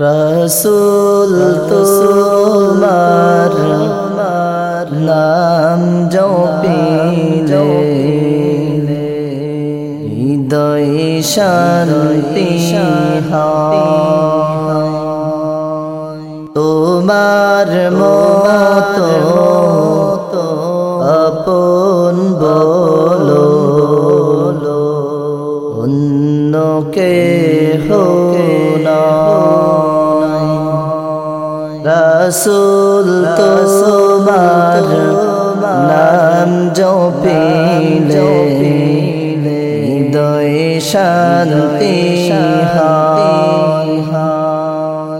রসুল তোমার নাম জপিলে। হৃদয় শান্তি তোমার মত আপন রসুল তোমার নাম জপিলে হৃদয়ে শান্তি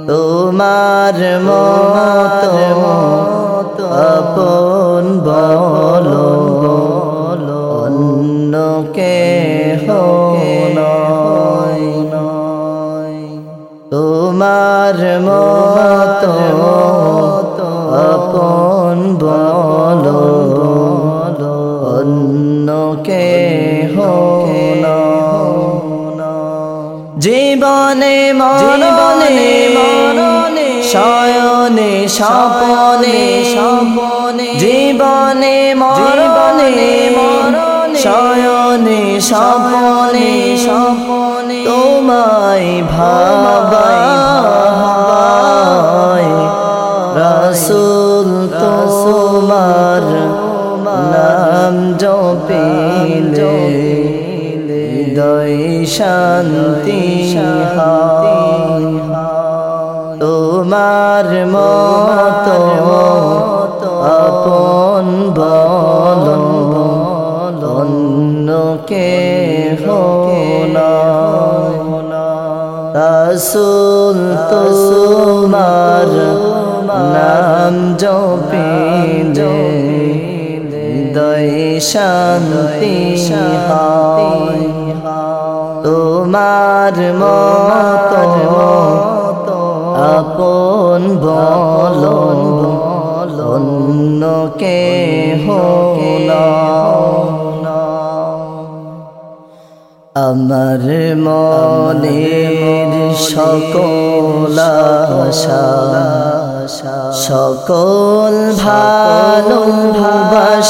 তোমার মত আপন তোমার মত আপন বলো অন্যকে হো জীবনে মরণে মরণে শয়নে স্বপনে স্বপনে জীবনে মরণে মরণে শয়নে স্বপনে স্বপনে তোমায় ভাবাই রসুল তোমার নাম জপিলে হৃদয় শান্তি তোমার মত আপন বল রসুল তোমার নাম জপিলে হৃদয় শান্তি তোমার মত আপন বল অন্যকে হো আমার মনের সকল সকল ভালো তোমায়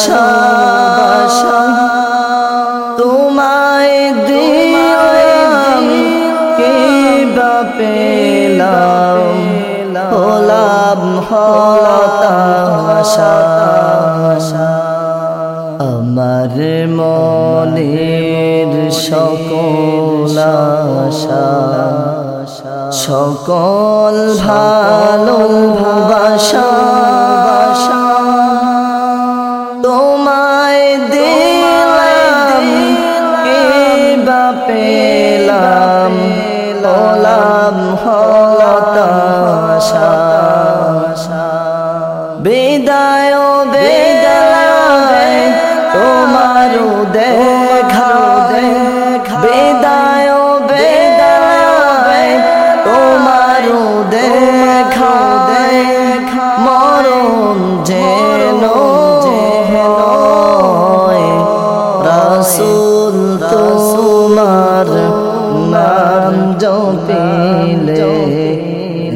সকল ভালো তোমায় যেন রাসুল তোমার নাম জপিলে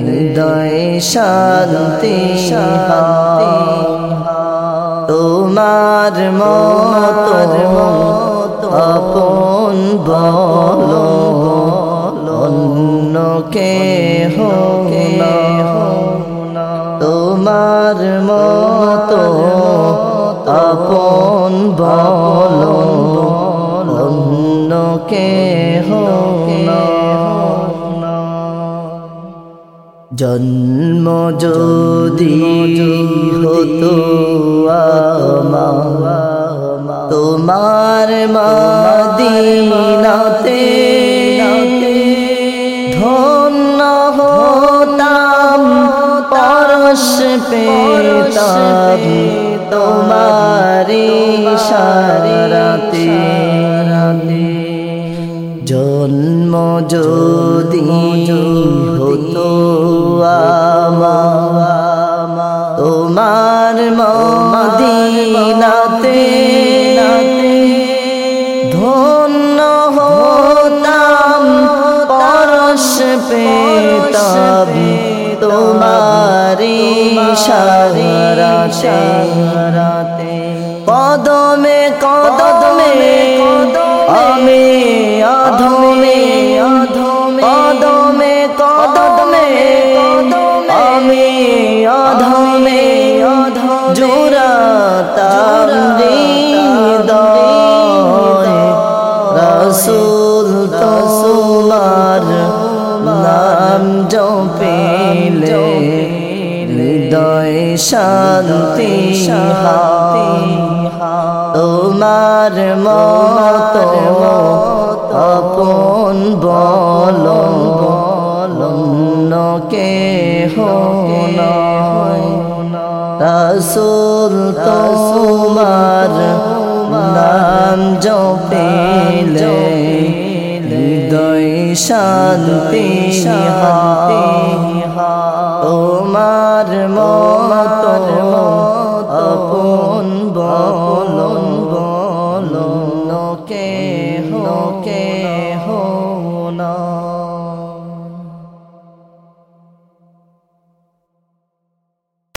হৃদয় শান্তি তোমার মত আপন বলো। আপন বলো অন্যকে জন্ম যদি হতো তোমার মাদিনাতে ধন্য হতাম পরশ পেতাম। তোমারি সারাতে জন্ম যদি হতো তোমার মদিনাতে ধন্য হতাম পরশ পেতাম সারাতে কদমে কদমে আমি অধমে কদমে কদমে আমি অধমে জোড়াতাম হৃদয় রসুল নাম হৃদয় শান্তি তোমার মত আপন বল কে রসুল তোমার নাম জপেলে হৃদয় শান্তি তোমার মত